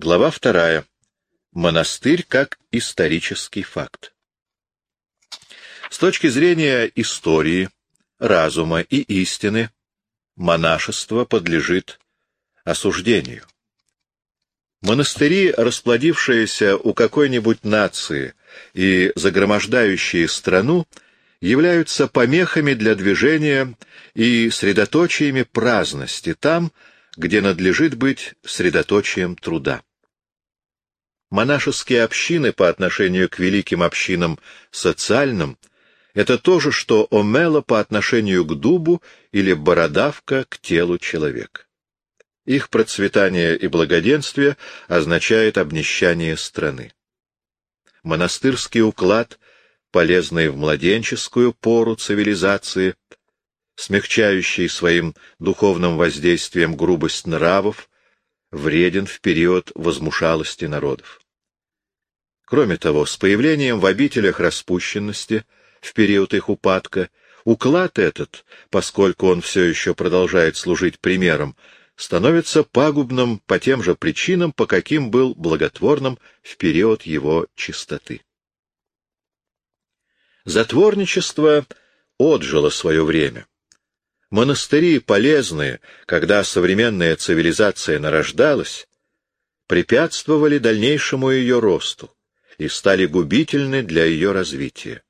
Глава вторая. Монастырь как исторический факт. С точки зрения истории, разума и истины, монашество подлежит осуждению. Монастыри, расплодившиеся у какой-нибудь нации и загромождающие страну, являются помехами для движения и средоточиями праздности там, где надлежит быть средоточием труда. Монашеские общины по отношению к великим общинам социальным — это то же, что омела по отношению к дубу или бородавка к телу человека. Их процветание и благоденствие означает обнищание страны. Монастырский уклад, полезный в младенческую пору цивилизации, смягчающий своим духовным воздействием грубость нравов, вреден в период возмушалости народов. Кроме того, с появлением в обителях распущенности в период их упадка, уклад этот, поскольку он все еще продолжает служить примером, становится пагубным по тем же причинам, по каким был благотворным в период его чистоты. Затворничество отжило свое время. Монастыри, полезные, когда современная цивилизация нарождалась, препятствовали дальнейшему ее росту и стали губительны для ее развития.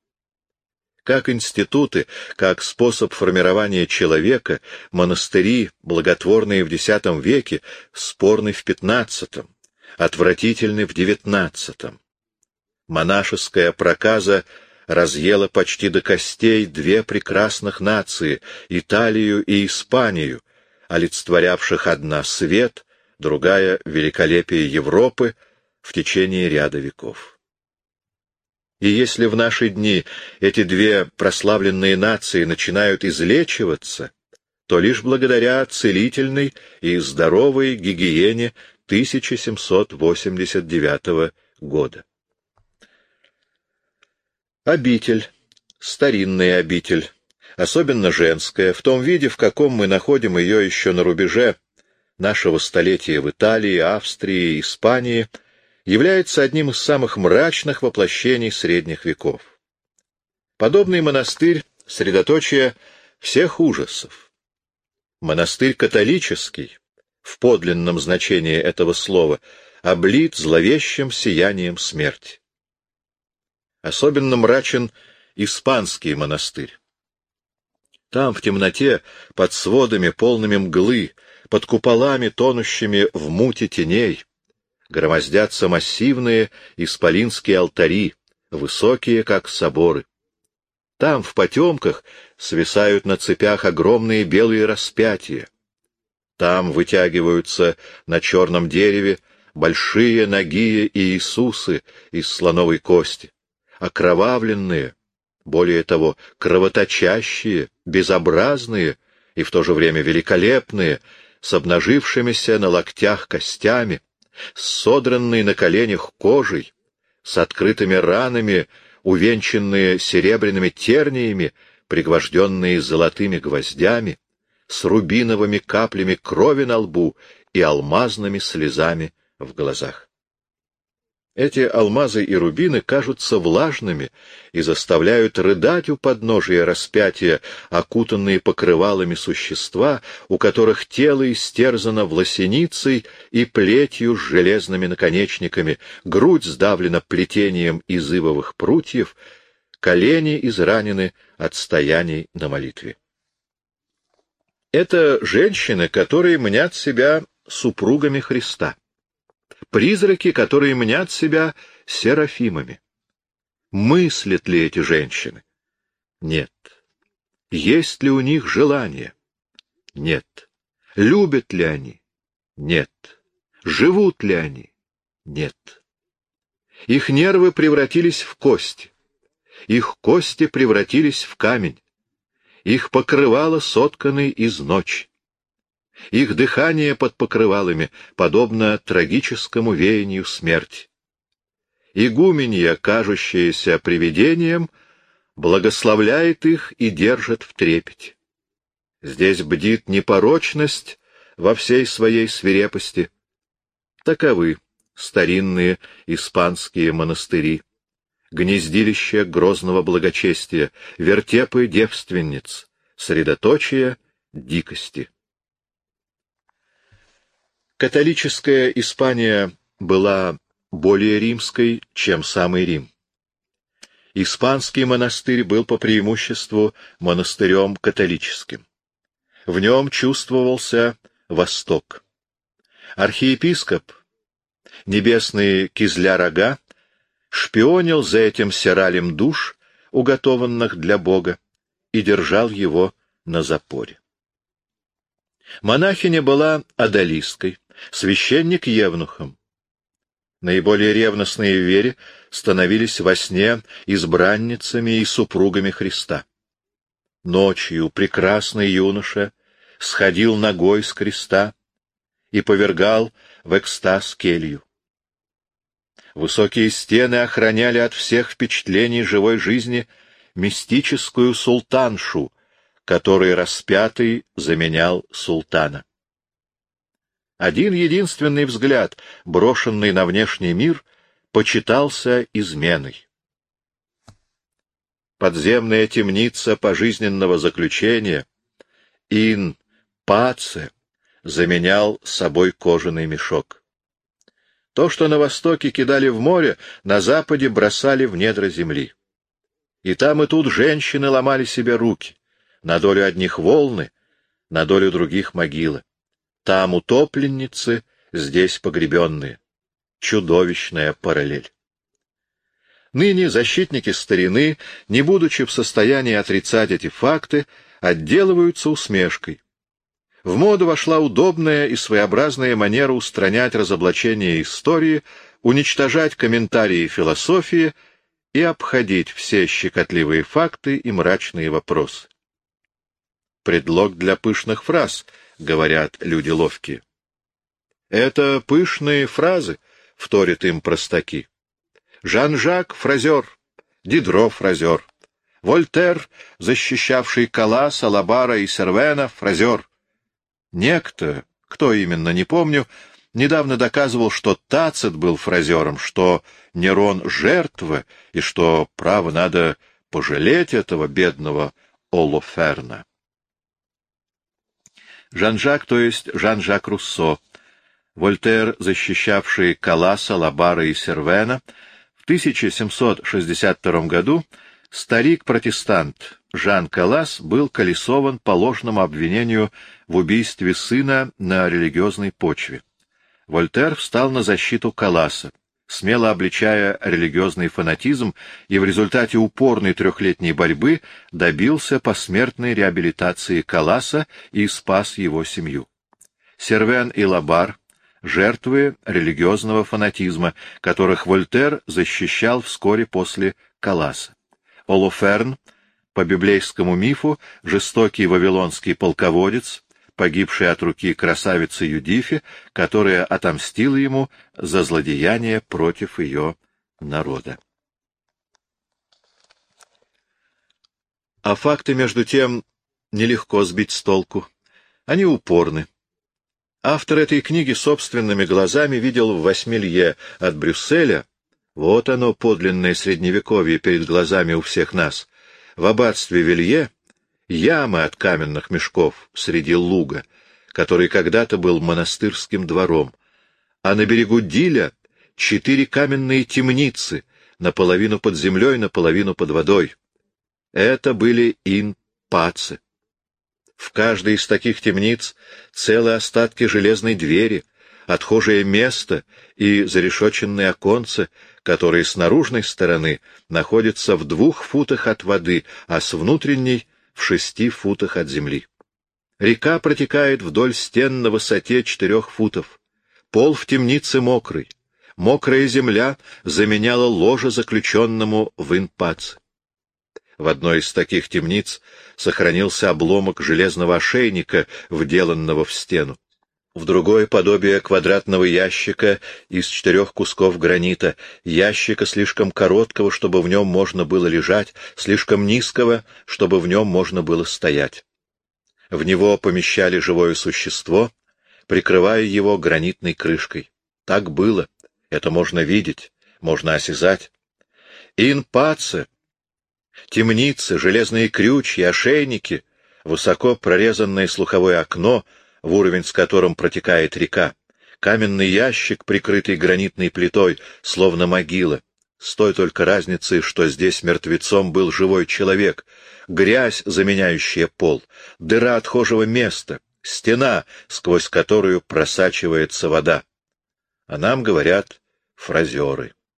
Как институты, как способ формирования человека, монастыри, благотворные в X веке, спорны в XV, отвратительны в XIX. Монашеская проказа разъела почти до костей две прекрасных нации — Италию и Испанию, олицетворявших одна свет, другая — великолепие Европы в течение ряда веков. И если в наши дни эти две прославленные нации начинают излечиваться, то лишь благодаря целительной и здоровой гигиене 1789 года. Обитель, старинная обитель, особенно женская, в том виде, в каком мы находим ее еще на рубеже нашего столетия в Италии, Австрии, Испании — является одним из самых мрачных воплощений средних веков. Подобный монастырь — средоточие всех ужасов. Монастырь католический, в подлинном значении этого слова, облит зловещим сиянием смерти. Особенно мрачен испанский монастырь. Там, в темноте, под сводами, полными мглы, под куполами, тонущими в муте теней, громоздятся массивные исполинские алтари, высокие, как соборы. Там, в потемках, свисают на цепях огромные белые распятия. Там вытягиваются на черном дереве большие ноги Иисусы из слоновой кости, окровавленные, более того, кровоточащие, безобразные и в то же время великолепные, с обнажившимися на локтях костями, с содранной на коленях кожей, с открытыми ранами, увенчанные серебряными терниями, пригвожденные золотыми гвоздями, с рубиновыми каплями крови на лбу и алмазными слезами в глазах. Эти алмазы и рубины кажутся влажными и заставляют рыдать у подножия распятия, окутанные покрывалами существа, у которых тело истерзано власеницей и плетью с железными наконечниками, грудь сдавлена плетением из ивовых прутьев, колени изранены от стояний на молитве. Это женщины, которые мнят себя супругами Христа призраки, которые мнят себя серафимами. Мыслят ли эти женщины? Нет. Есть ли у них желание? Нет. Любят ли они? Нет. Живут ли они? Нет. Их нервы превратились в кости. Их кости превратились в камень. Их покрывало сотканы из ночи. Их дыхание под покрывалами подобно трагическому веянию смерти. Игуменья, кажущаяся привидением, благословляет их и держит в трепете. Здесь бдит непорочность во всей своей свирепости. Таковы старинные испанские монастыри, гнездилище грозного благочестия, вертепы девственниц, средоточие дикости. Католическая Испания была более римской, чем самый Рим. Испанский монастырь был по преимуществу монастырем католическим. В нем чувствовался Восток. Архиепископ, небесный кизля-рога, шпионил за этим сералем душ, уготованных для Бога, и держал его на запоре. Монахиня была адалисткой, священник — евнухом. Наиболее ревностные в вере становились во сне избранницами и супругами Христа. Ночью прекрасный юноша сходил ногой с креста и повергал в экстаз келью. Высокие стены охраняли от всех впечатлений живой жизни мистическую султаншу, которой распятый заменял султана. Один единственный взгляд, брошенный на внешний мир, почитался изменой. Подземная темница пожизненного заключения, ин паце, заменял собой кожаный мешок. То, что на востоке кидали в море, на западе бросали в недра земли. И там и тут женщины ломали себе руки. На долю одних волны, на долю других могилы. Там утопленницы, здесь погребенные. Чудовищная параллель. Ныне защитники старины, не будучи в состоянии отрицать эти факты, отделываются усмешкой. В моду вошла удобная и своеобразная манера устранять разоблачение истории, уничтожать комментарии философии и обходить все щекотливые факты и мрачные вопросы. Предлог для пышных фраз, говорят люди ловкие. Это пышные фразы, вторят им простаки. Жан-Жак — фразер, Дидро — фразер, Вольтер, защищавший Каласа, Ла Барра и Сирвена — фразер, Некто, кто именно, не помню, недавно доказывал, что Тацит был фразером, что Нерон — жертва, и что, право, надо пожалеть этого бедного Олоферна. Жан-Жак, то есть Жан-Жак Руссо, Вольтер, защищавший Каласа, Лабара и Сервена, в 1762 году старик-протестант Жан Калас был колесован по ложному обвинению в убийстве сына на религиозной почве. Вольтер встал на защиту Каласа, смело обличая религиозный фанатизм, и в результате упорной трехлетней борьбы добился посмертной реабилитации Каласа и спас его семью. Сервен и Лабар — жертвы религиозного фанатизма, которых Вольтер защищал вскоре после Каласа. Олоферн, по библейскому мифу, жестокий вавилонский полководец, погибший от руки красавицы Юдифи, которая отомстила ему за злодеяние против ее народа. А факты, между тем, нелегко сбить с толку. Они упорны. Автор этой книги собственными глазами видел в восьмилье от Брюсселя вот оно, подлинное средневековье перед глазами у всех нас. В аббатстве Вилье ямы от каменных мешков среди луга, который когда-то был монастырским двором, а на берегу Диля четыре каменные темницы, наполовину под землей, наполовину под водой. Это были ин-пацы. В каждой из таких темниц целые остатки железной двери, отхожее место и зарешоченные оконцы, которые с наружной стороны находятся в двух футах от воды, а с внутренней — в шести футах от земли. Река протекает вдоль стен на высоте четырех футов. Пол в темнице мокрый. Мокрая земля заменяла ложе заключенному в инпац. В одной из таких темниц сохранился обломок железного ошейника, вделанного в стену в другое подобие квадратного ящика из четырех кусков гранита, ящика слишком короткого, чтобы в нем можно было лежать, слишком низкого, чтобы в нем можно было стоять. В него помещали живое существо, прикрывая его гранитной крышкой. Так было. Это можно видеть, можно осязать. Инпаце, темницы, железные крючья, ошейники, высоко прорезанное слуховое окно, в уровень с которым протекает река, каменный ящик, прикрытый гранитной плитой, словно могила. С той только разницей, что здесь мертвецом был живой человек, грязь, заменяющая пол, дыра отхожего места, стена, сквозь которую просачивается вода. А нам говорят фразеры.